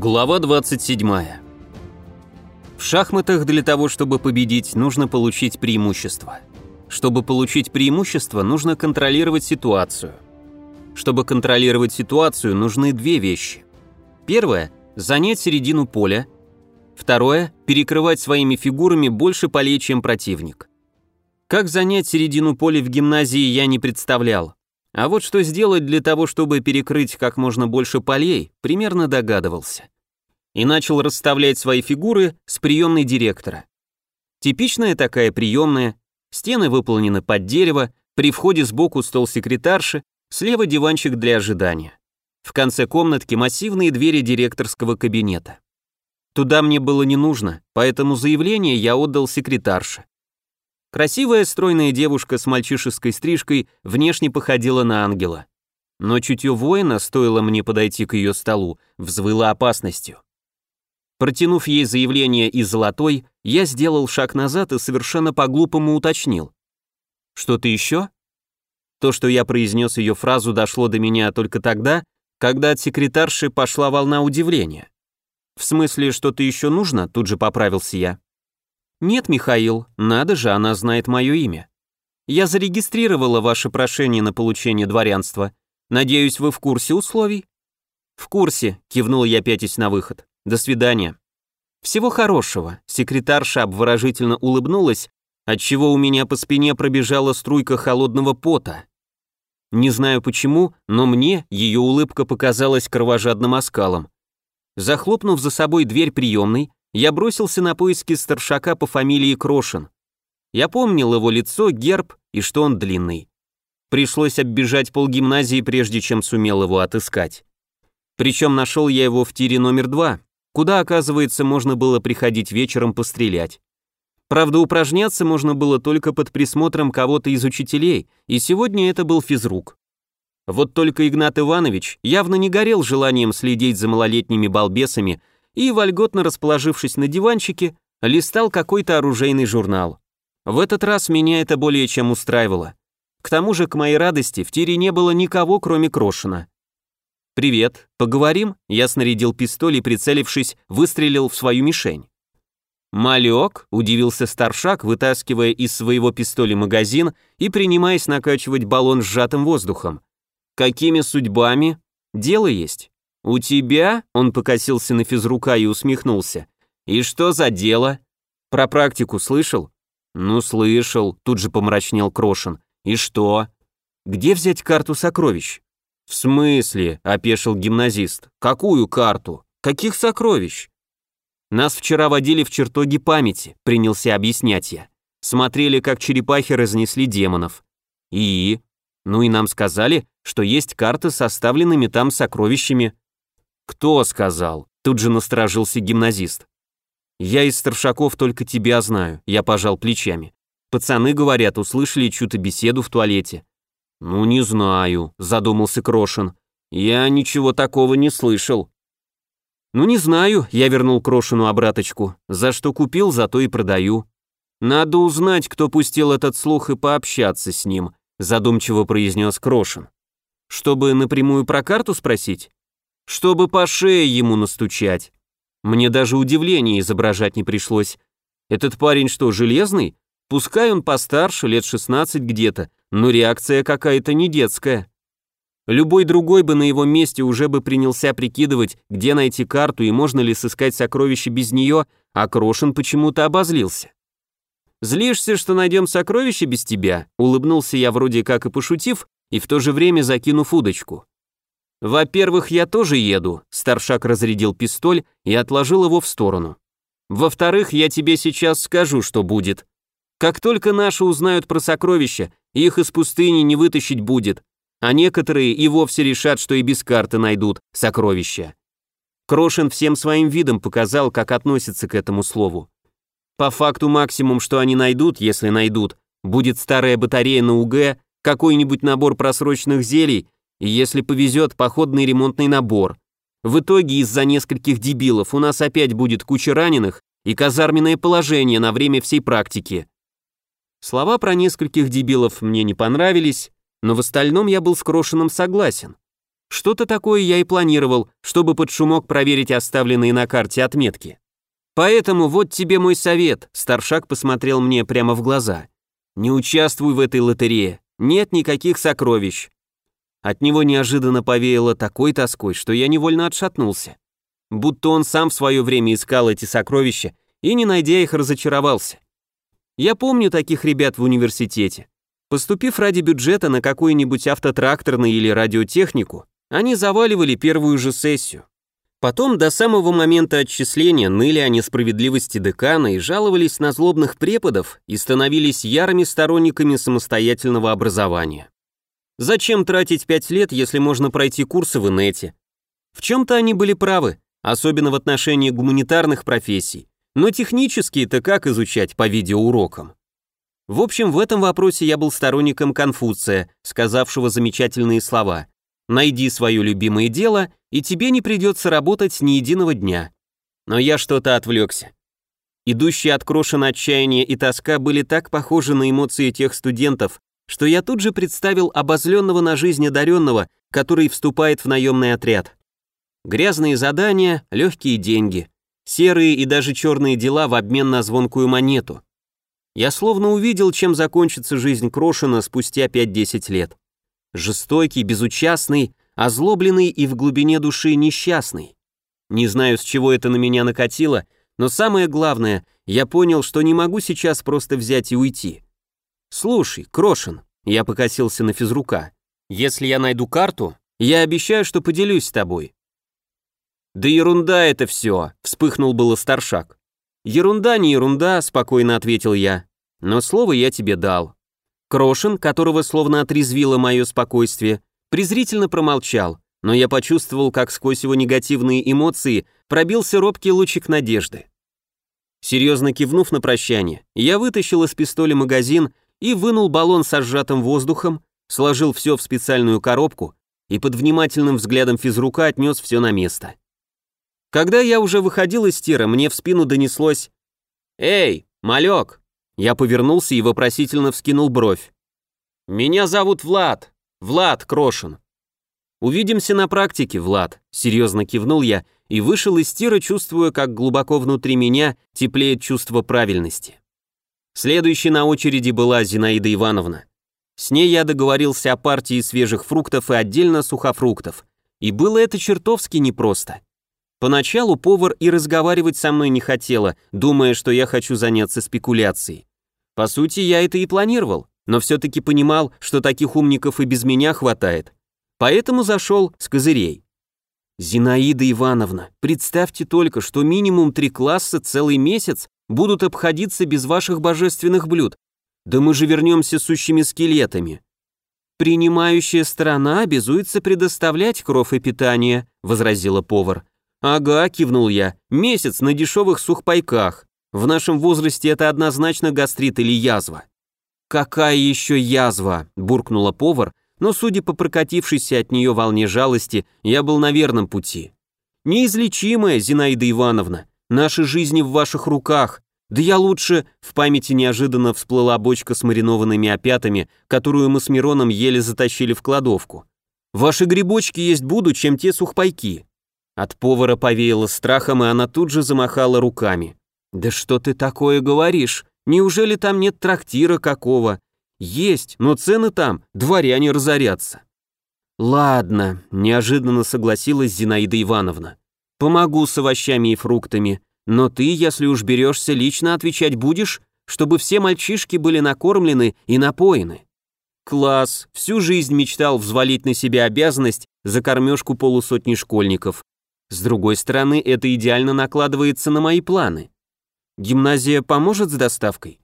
Глава 27. В шахматах для того, чтобы победить, нужно получить преимущество. Чтобы получить преимущество, нужно контролировать ситуацию. Чтобы контролировать ситуацию, нужны две вещи. Первое – занять середину поля. Второе – перекрывать своими фигурами больше полей, чем противник. Как занять середину поля в гимназии, я не представлял. А вот что сделать для того, чтобы перекрыть как можно больше полей, примерно догадывался. И начал расставлять свои фигуры с приемной директора. Типичная такая приемная, стены выполнены под дерево, при входе сбоку стол секретарши, слева диванчик для ожидания. В конце комнатки массивные двери директорского кабинета. Туда мне было не нужно, поэтому заявление я отдал секретарше. Красивая стройная девушка с мальчишеской стрижкой внешне походила на ангела. Но чутье воина, стоило мне подойти к ее столу, взвыло опасностью. Протянув ей заявление из золотой, я сделал шаг назад и совершенно по-глупому уточнил. «Что-то еще?» То, что я произнес ее фразу, дошло до меня только тогда, когда от секретарши пошла волна удивления. «В смысле, что-то еще нужно?» Тут же поправился я. «Нет, Михаил, надо же, она знает мое имя. Я зарегистрировала ваше прошение на получение дворянства. Надеюсь, вы в курсе условий?» «В курсе», — кивнул я, пятясь на выход. «До свидания». «Всего хорошего», — секретарша обворожительно улыбнулась, отчего у меня по спине пробежала струйка холодного пота. Не знаю почему, но мне ее улыбка показалась кровожадным оскалом. Захлопнув за собой дверь приемной, я бросился на поиски старшака по фамилии Крошин. Я помнил его лицо, герб и что он длинный. Пришлось оббежать полгимназии, прежде чем сумел его отыскать. Причем нашел я его в тире номер два, куда, оказывается, можно было приходить вечером пострелять. Правда, упражняться можно было только под присмотром кого-то из учителей, и сегодня это был физрук. Вот только Игнат Иванович явно не горел желанием следить за малолетними балбесами и, вольготно расположившись на диванчике, листал какой-то оружейный журнал. В этот раз меня это более чем устраивало. К тому же, к моей радости, в тире не было никого, кроме Крошина. «Привет, поговорим?» Я снарядил пистоль и, прицелившись, выстрелил в свою мишень. «Малек?» – удивился старшак, вытаскивая из своего пистоля магазин и принимаясь накачивать баллон сжатым воздухом. «Какими судьбами? Дело есть». «У тебя?» — он покосился на физрука и усмехнулся. «И что за дело?» «Про практику слышал?» «Ну, слышал», — тут же помрачнел Крошин. «И что?» «Где взять карту сокровищ?» «В смысле?» — опешил гимназист. «Какую карту? Каких сокровищ?» «Нас вчера водили в чертоги памяти», — принялся объяснять я. Смотрели, как черепахи разнесли демонов. «И?» «Ну и нам сказали, что есть карты с составленными там сокровищами». «Кто сказал?» Тут же насторожился гимназист. «Я из старшаков только тебя знаю», я пожал плечами. «Пацаны, говорят, услышали чью-то беседу в туалете». «Ну, не знаю», задумался Крошин. «Я ничего такого не слышал». «Ну, не знаю», я вернул Крошину обраточку. «За что купил, зато и продаю». «Надо узнать, кто пустил этот слух и пообщаться с ним», задумчиво произнес Крошин. «Чтобы напрямую про карту спросить?» Чтобы по шее ему настучать. Мне даже удивление изображать не пришлось. Этот парень что, железный? Пускай он постарше, лет 16 где-то, но реакция какая-то не детская. Любой другой бы на его месте уже бы принялся прикидывать, где найти карту и можно ли сыскать сокровище без нее, а Крошин почему-то обозлился. «Злишься, что найдем сокровище без тебя?» Улыбнулся я вроде как и пошутив, и в то же время закинув удочку. «Во-первых, я тоже еду», — старшак разрядил пистоль и отложил его в сторону. «Во-вторых, я тебе сейчас скажу, что будет. Как только наши узнают про сокровища, их из пустыни не вытащить будет, а некоторые и вовсе решат, что и без карты найдут сокровища». Крошин всем своим видом показал, как относится к этому слову. По факту максимум, что они найдут, если найдут, будет старая батарея на УГ, какой-нибудь набор просроченных зелий и если повезет, походный ремонтный набор. В итоге из-за нескольких дебилов у нас опять будет куча раненых и казарменное положение на время всей практики. Слова про нескольких дебилов мне не понравились, но в остальном я был с Крошиным согласен. Что-то такое я и планировал, чтобы под шумок проверить оставленные на карте отметки. Поэтому вот тебе мой совет, старшак посмотрел мне прямо в глаза. Не участвуй в этой лотерее, нет никаких сокровищ. От него неожиданно повеяло такой тоской, что я невольно отшатнулся. Будто он сам в свое время искал эти сокровища и, не найдя их, разочаровался. Я помню таких ребят в университете. Поступив ради бюджета на какую-нибудь автотракторный или радиотехнику, они заваливали первую же сессию. Потом до самого момента отчисления ныли о несправедливости декана и жаловались на злобных преподов и становились ярыми сторонниками самостоятельного образования. Зачем тратить пять лет, если можно пройти курсы в инете? В чем-то они были правы, особенно в отношении гуманитарных профессий, но технические-то как изучать по видеоурокам? В общем, в этом вопросе я был сторонником Конфуция, сказавшего замечательные слова «Найди свое любимое дело, и тебе не придется работать ни единого дня». Но я что-то отвлекся. Идущие от крошен отчаяния и тоска были так похожи на эмоции тех студентов, что я тут же представил обозленного на жизнь одаренного, который вступает в наемный отряд. Грязные задания, легкие деньги, серые и даже черные дела в обмен на звонкую монету. Я словно увидел, чем закончится жизнь Крошина спустя 5-10 лет. Жестокий, безучастный, озлобленный и в глубине души несчастный. Не знаю, с чего это на меня накатило, но самое главное, я понял, что не могу сейчас просто взять и уйти. «Слушай, Крошин», — я покосился на физрука, «если я найду карту, я обещаю, что поделюсь с тобой». «Да ерунда это все», — вспыхнул было старшак. «Ерунда не ерунда», — спокойно ответил я, «но слово я тебе дал». Крошин, которого словно отрезвило мое спокойствие, презрительно промолчал, но я почувствовал, как сквозь его негативные эмоции пробился робкий лучик надежды. Серьезно кивнув на прощание, я вытащил из пистоля магазин и вынул баллон со сжатым воздухом, сложил все в специальную коробку и под внимательным взглядом физрука отнес все на место. Когда я уже выходил из тира, мне в спину донеслось «Эй, малек!» Я повернулся и вопросительно вскинул бровь. «Меня зовут Влад. Влад Крошин». «Увидимся на практике, Влад», — серьезно кивнул я и вышел из тира, чувствуя, как глубоко внутри меня теплеет чувство правильности. Следующей на очереди была Зинаида Ивановна. С ней я договорился о партии свежих фруктов и отдельно сухофруктов. И было это чертовски непросто. Поначалу повар и разговаривать со мной не хотела, думая, что я хочу заняться спекуляцией. По сути, я это и планировал, но все-таки понимал, что таких умников и без меня хватает. Поэтому зашел с козырей. «Зинаида Ивановна, представьте только, что минимум три класса целый месяц будут обходиться без ваших божественных блюд. Да мы же вернемся сущими скелетами». «Принимающая сторона обязуется предоставлять кров и питание», — возразила повар. «Ага», — кивнул я, — «месяц на дешевых сухпайках. В нашем возрасте это однозначно гастрит или язва». «Какая еще язва?» — буркнула повар, но, судя по прокатившейся от нее волне жалости, я был на верном пути. «Неизлечимая, Зинаида Ивановна, наши жизни в ваших руках. Да я лучше...» В памяти неожиданно всплыла бочка с маринованными опятами, которую мы с Мироном еле затащили в кладовку. «Ваши грибочки есть буду, чем те сухпайки». От повара повеяло страхом, и она тут же замахала руками. «Да что ты такое говоришь? Неужели там нет трактира какого? Есть, но цены там, дворяне разорятся». «Ладно», — неожиданно согласилась Зинаида Ивановна. «Помогу с овощами и фруктами, но ты, если уж берешься, лично отвечать будешь, чтобы все мальчишки были накормлены и напоены». Класс, всю жизнь мечтал взвалить на себя обязанность за кормежку полусотни школьников. С другой стороны, это идеально накладывается на мои планы. Гимназия поможет с доставкой?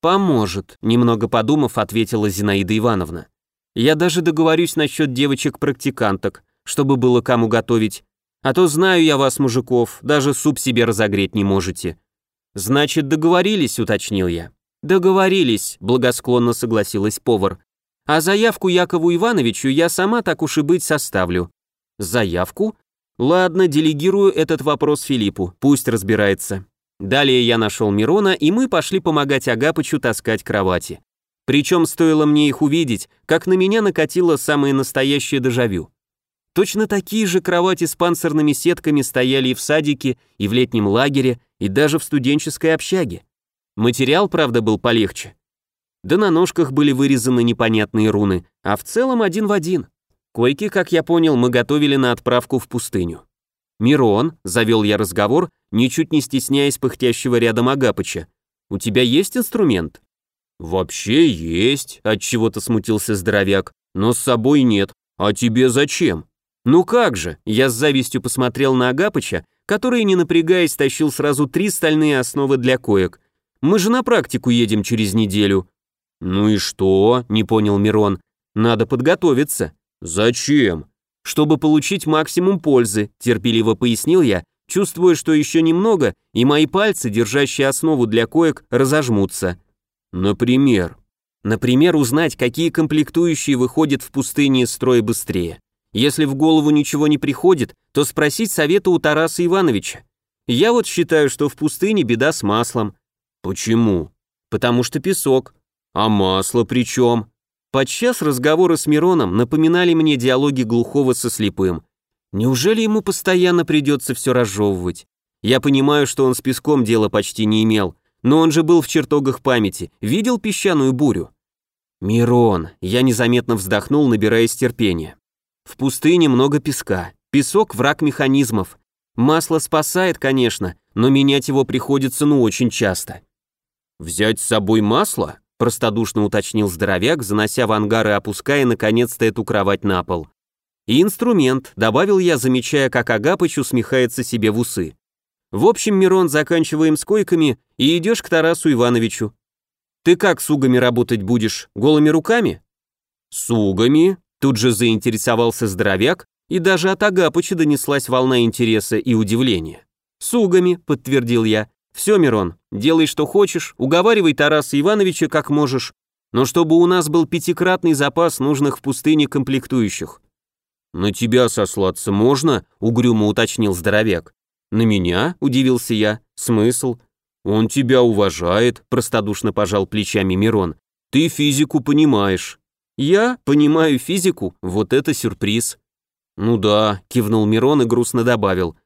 Поможет, немного подумав, ответила Зинаида Ивановна. Я даже договорюсь насчет девочек-практиканток, чтобы было кому готовить. А то знаю я вас, мужиков, даже суп себе разогреть не можете. Значит, договорились, уточнил я. Договорились, благосклонно согласилась повар. А заявку Якову Ивановичу я сама так уж и быть составлю. Заявку? Ладно, делегирую этот вопрос Филиппу, пусть разбирается. Далее я нашел Мирона, и мы пошли помогать Агапычу таскать кровати. Причем стоило мне их увидеть, как на меня накатило самое настоящее дежавю. Точно такие же кровати с панцирными сетками стояли и в садике, и в летнем лагере, и даже в студенческой общаге. Материал, правда, был полегче. Да на ножках были вырезаны непонятные руны, а в целом один в один. Койки, как я понял, мы готовили на отправку в пустыню. «Мирон», — завел я разговор, ничуть не стесняясь пыхтящего рядом Агапыча, «у тебя есть инструмент?» «Вообще есть», — отчего-то смутился здоровяк, «но с собой нет. А тебе зачем?» «Ну как же!» Я с завистью посмотрел на Агапыча, который, не напрягаясь, тащил сразу три стальные основы для коек. «Мы же на практику едем через неделю». «Ну и что?» — не понял Мирон. «Надо подготовиться». «Зачем?» «Чтобы получить максимум пользы», — терпеливо пояснил я, чувствуя, что еще немного, и мои пальцы, держащие основу для коек, разожмутся. «Например?» «Например, узнать, какие комплектующие выходят в пустыне из строя быстрее. Если в голову ничего не приходит, то спросить совета у Тараса Ивановича. Я вот считаю, что в пустыне беда с маслом. Почему? Потому что песок. А масло при чем? Подчас разговоры с Мироном напоминали мне диалоги глухого со слепым. Неужели ему постоянно придется все разжевывать? Я понимаю, что он с песком дела почти не имел, но он же был в чертогах памяти, видел песчаную бурю. Мирон, я незаметно вздохнул, набираясь терпения. В пустыне много песка. Песок – враг механизмов. Масло спасает, конечно, но менять его приходится ну очень часто. «Взять с собой масло?» – простодушно уточнил здоровяк, занося в ангар и опуская наконец-то эту кровать на пол. «И инструмент», – добавил я, замечая, как Агапыч усмехается себе в усы. «В общем, Мирон, заканчиваем с койками и идешь к Тарасу Ивановичу. Ты как с угами работать будешь? Голыми руками?» «С угами?» Тут же заинтересовался здоровяк, и даже от Агапыча донеслась волна интереса и удивления. «С угами», — подтвердил я. «Все, Мирон, делай, что хочешь, уговаривай Тараса Ивановича как можешь, но чтобы у нас был пятикратный запас нужных в пустыне комплектующих». «На тебя сослаться можно?» — угрюмо уточнил здоровяк. «На меня?» — удивился я. «Смысл?» «Он тебя уважает», — простодушно пожал плечами Мирон. «Ты физику понимаешь». Я понимаю физику, вот это сюрприз. Ну да, кивнул Мирон и грустно добавил.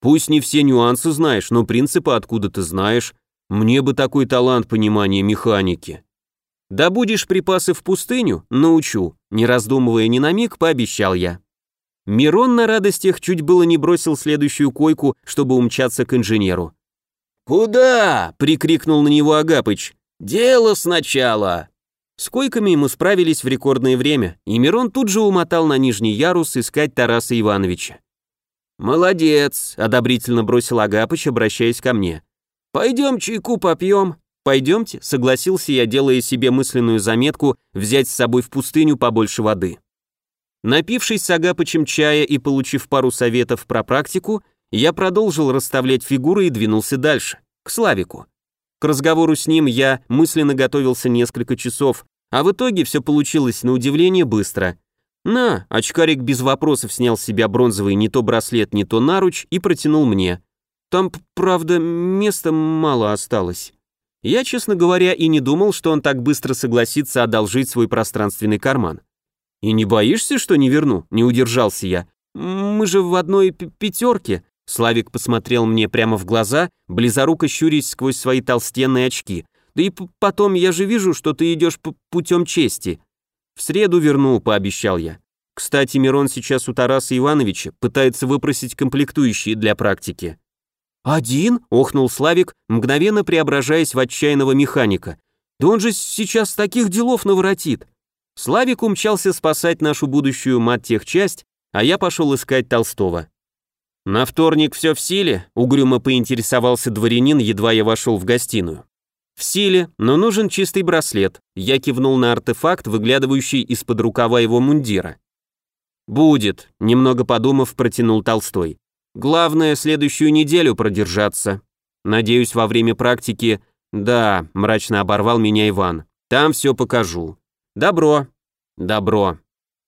Пусть не все нюансы знаешь, но принципы откуда ты знаешь. Мне бы такой талант понимания механики. Да будешь припасы в пустыню? Научу. Не раздумывая ни на миг, пообещал я. Мирон на радостях чуть было не бросил следующую койку, чтобы умчаться к инженеру. «Куда?» — прикрикнул на него Агапыч. «Дело сначала!» С койками мы справились в рекордное время, и Мирон тут же умотал на нижний ярус искать Тараса Ивановича. «Молодец», — одобрительно бросил Агапыч, обращаясь ко мне. «Пойдем чайку попьем». «Пойдемте», — согласился я, делая себе мысленную заметку взять с собой в пустыню побольше воды. Напившись с Агапычем чая и получив пару советов про практику, я продолжил расставлять фигуры и двинулся дальше, к Славику. К разговору с ним я мысленно готовился несколько часов, а в итоге все получилось на удивление быстро. На, очкарик без вопросов снял с себя бронзовый не то браслет, не то наруч и протянул мне. Там, правда, места мало осталось. Я, честно говоря, и не думал, что он так быстро согласится одолжить свой пространственный карман. «И не боишься, что не верну?» — не удержался я. «Мы же в одной пятерке», Славик посмотрел мне прямо в глаза, близоруко щурясь сквозь свои толстенные очки. «Да и потом я же вижу, что ты идешь путем чести». «В среду верну», — пообещал я. «Кстати, Мирон сейчас у Тараса Ивановича пытается выпросить комплектующие для практики». «Один?» — охнул Славик, мгновенно преображаясь в отчаянного механика. «Да он же сейчас таких делов наворотит!» Славик умчался спасать нашу будущую мат-техчасть, а я пошел искать Толстого. «На вторник все в силе?» — угрюмо поинтересовался дворянин, едва я вошел в гостиную. «В силе, но нужен чистый браслет», — я кивнул на артефакт, выглядывающий из-под рукава его мундира. «Будет», — немного подумав, протянул Толстой. «Главное, следующую неделю продержаться. Надеюсь, во время практики...» «Да», — мрачно оборвал меня Иван. «Там все покажу». «Добро». «Добро».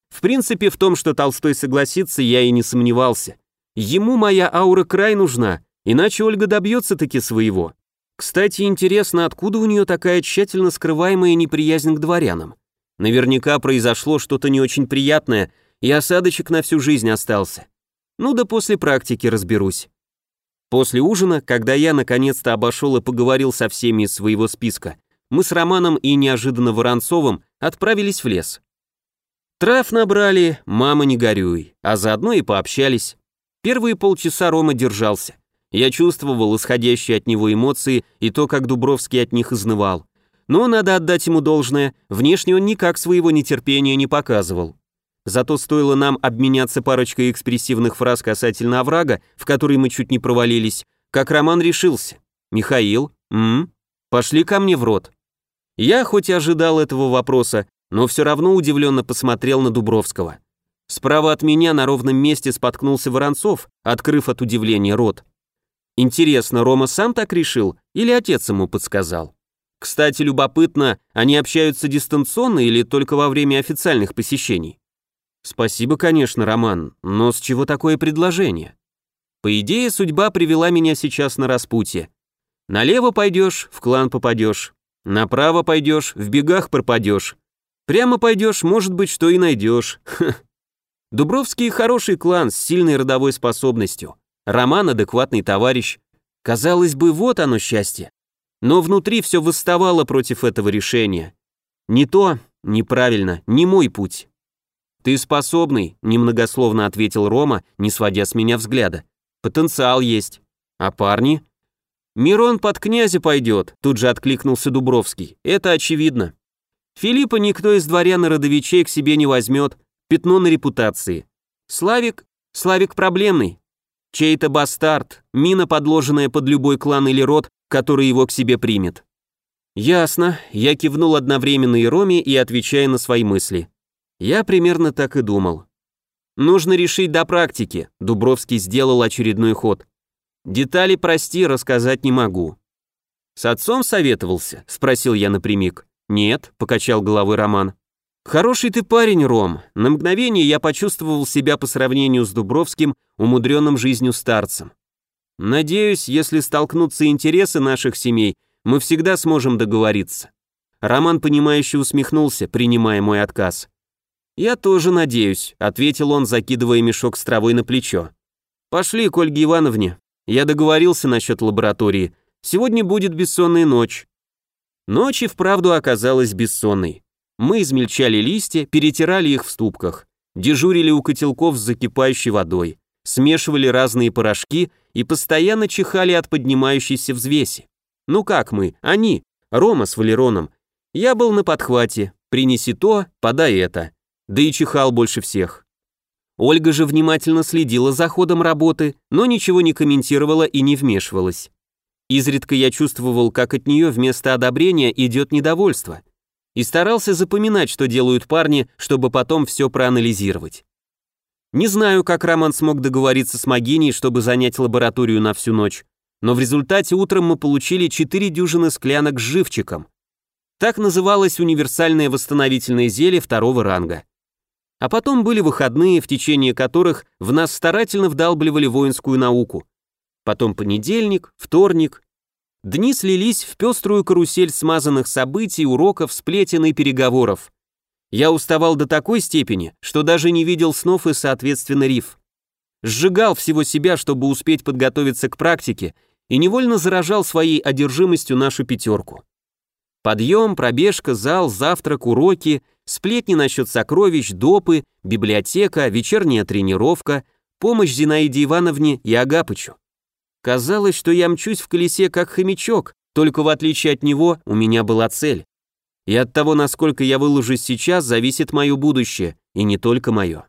В принципе, в том, что Толстой согласится, я и не сомневался. Ему моя аура край нужна, иначе Ольга добьется таки своего. Кстати, интересно, откуда у нее такая тщательно скрываемая неприязнь к дворянам? Наверняка произошло что-то не очень приятное, и осадочек на всю жизнь остался. Ну да после практики разберусь. После ужина, когда я наконец-то обошел и поговорил со всеми из своего списка, мы с Романом и неожиданно Воронцовым отправились в лес. Трав набрали, мама не горюй, а заодно и пообщались. Первые полчаса Рома держался. Я чувствовал исходящие от него эмоции и то, как Дубровский от них изнывал. Но надо отдать ему должное, внешне он никак своего нетерпения не показывал. Зато стоило нам обменяться парочкой экспрессивных фраз касательно оврага, в который мы чуть не провалились, как Роман решился. «Михаил, м, пошли ко мне в рот». Я хоть и ожидал этого вопроса, но все равно удивленно посмотрел на Дубровского. Справа от меня на ровном месте споткнулся Воронцов, открыв от удивления рот. Интересно, Рома сам так решил или отец ему подсказал? Кстати, любопытно, они общаются дистанционно или только во время официальных посещений? Спасибо, конечно, Роман, но с чего такое предложение? По идее, судьба привела меня сейчас на распутье. Налево пойдешь, в клан попадешь. Направо пойдешь, в бегах пропадешь. Прямо пойдешь, может быть, что и найдешь. Дубровский хороший клан с сильной родовой способностью. Роман адекватный товарищ. Казалось бы, вот оно счастье. Но внутри все восставало против этого решения. Не то, неправильно, не мой путь. «Ты способный», — немногословно ответил Рома, не сводя с меня взгляда. «Потенциал есть. А парни?» «Мирон под князя пойдет», — тут же откликнулся Дубровский. «Это очевидно. Филиппа никто из дворян и родовичей к себе не возьмет, пятно на репутации. Славик, Славик проблемный. Чей-то бастард, мина, подложенная под любой клан или род, который его к себе примет. Ясно, я кивнул одновременно и Роме и отвечая на свои мысли. Я примерно так и думал. Нужно решить до практики, Дубровский сделал очередной ход. Детали, прости, рассказать не могу. С отцом советовался? Спросил я напрямик. «Нет», — покачал головой Роман. «Хороший ты парень, Ром. На мгновение я почувствовал себя по сравнению с Дубровским, умудренным жизнью старцем. Надеюсь, если столкнутся интересы наших семей, мы всегда сможем договориться». Роман, понимающе усмехнулся, принимая мой отказ. «Я тоже надеюсь», — ответил он, закидывая мешок с травой на плечо. «Пошли к Ольге Ивановне. Я договорился насчет лаборатории. Сегодня будет бессонная ночь. Ночь и вправду оказалась бессонной. Мы измельчали листья, перетирали их в ступках, дежурили у котелков с закипающей водой, смешивали разные порошки и постоянно чихали от поднимающейся взвеси. Ну как мы, они, Рома с Валероном. Я был на подхвате, принеси то, подай это. Да и чихал больше всех. Ольга же внимательно следила за ходом работы, но ничего не комментировала и не вмешивалась. Изредка я чувствовал, как от нее вместо одобрения идет недовольство. И старался запоминать, что делают парни, чтобы потом все проанализировать. Не знаю, как Роман смог договориться с Магиней, чтобы занять лабораторию на всю ночь, но в результате утром мы получили четыре дюжины склянок с живчиком. Так называлось универсальное восстановительное зелье второго ранга. А потом были выходные, в течение которых в нас старательно вдалбливали воинскую науку, потом понедельник, вторник. Дни слились в пеструю карусель смазанных событий, уроков, сплетен и переговоров. Я уставал до такой степени, что даже не видел снов и, соответственно, риф. Сжигал всего себя, чтобы успеть подготовиться к практике, и невольно заражал своей одержимостью нашу пятерку. Подъем, пробежка, зал, завтрак, уроки, сплетни насчет сокровищ, допы, библиотека, вечерняя тренировка, помощь Зинаиде Ивановне и Агапычу. Казалось, что я мчусь в колесе как хомячок, только в отличие от него у меня была цель. И от того, насколько я выложусь сейчас, зависит мое будущее, и не только мое.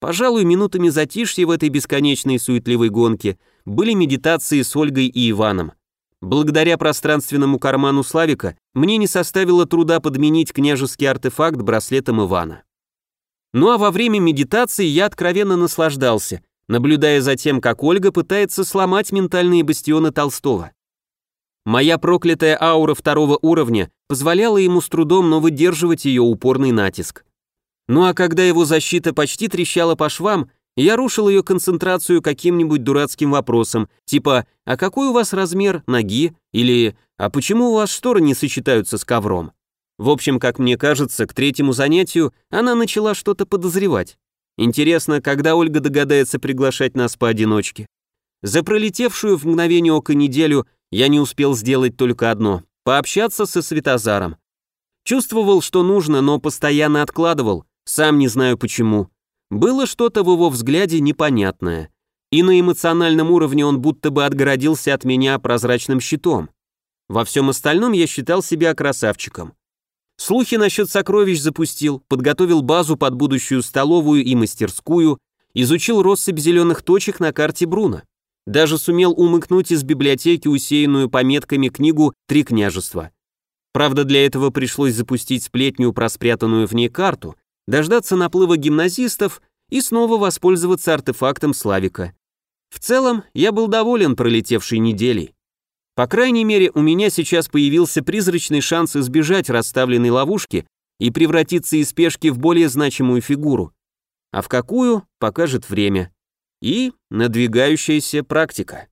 Пожалуй, минутами затишья в этой бесконечной суетливой гонке были медитации с Ольгой и Иваном. Благодаря пространственному карману Славика мне не составило труда подменить княжеский артефакт браслетом Ивана. Ну а во время медитации я откровенно наслаждался, наблюдая за тем, как Ольга пытается сломать ментальные бастионы Толстого. Моя проклятая аура второго уровня позволяла ему с трудом, но выдерживать ее упорный натиск. Ну а когда его защита почти трещала по швам, я рушил ее концентрацию каким-нибудь дурацким вопросом, типа «А какой у вас размер ноги?» или «А почему у вас шторы не сочетаются с ковром?» В общем, как мне кажется, к третьему занятию она начала что-то подозревать. Интересно, когда Ольга догадается приглашать нас поодиночке? За пролетевшую в мгновение ока неделю я не успел сделать только одно — пообщаться со Светозаром. Чувствовал, что нужно, но постоянно откладывал, сам не знаю почему. Было что-то в его взгляде непонятное. И на эмоциональном уровне он будто бы отгородился от меня прозрачным щитом. Во всем остальном я считал себя красавчиком. Слухи насчет сокровищ запустил, подготовил базу под будущую столовую и мастерскую, изучил россыпь зеленых точек на карте Бруна. Даже сумел умыкнуть из библиотеки усеянную пометками книгу «Три княжества». Правда, для этого пришлось запустить сплетню про спрятанную в ней карту, дождаться наплыва гимназистов и снова воспользоваться артефактом Славика. В целом, я был доволен пролетевшей неделей. По крайней мере, у меня сейчас появился призрачный шанс избежать расставленной ловушки и превратиться из пешки в более значимую фигуру. А в какую, покажет время. И надвигающаяся практика.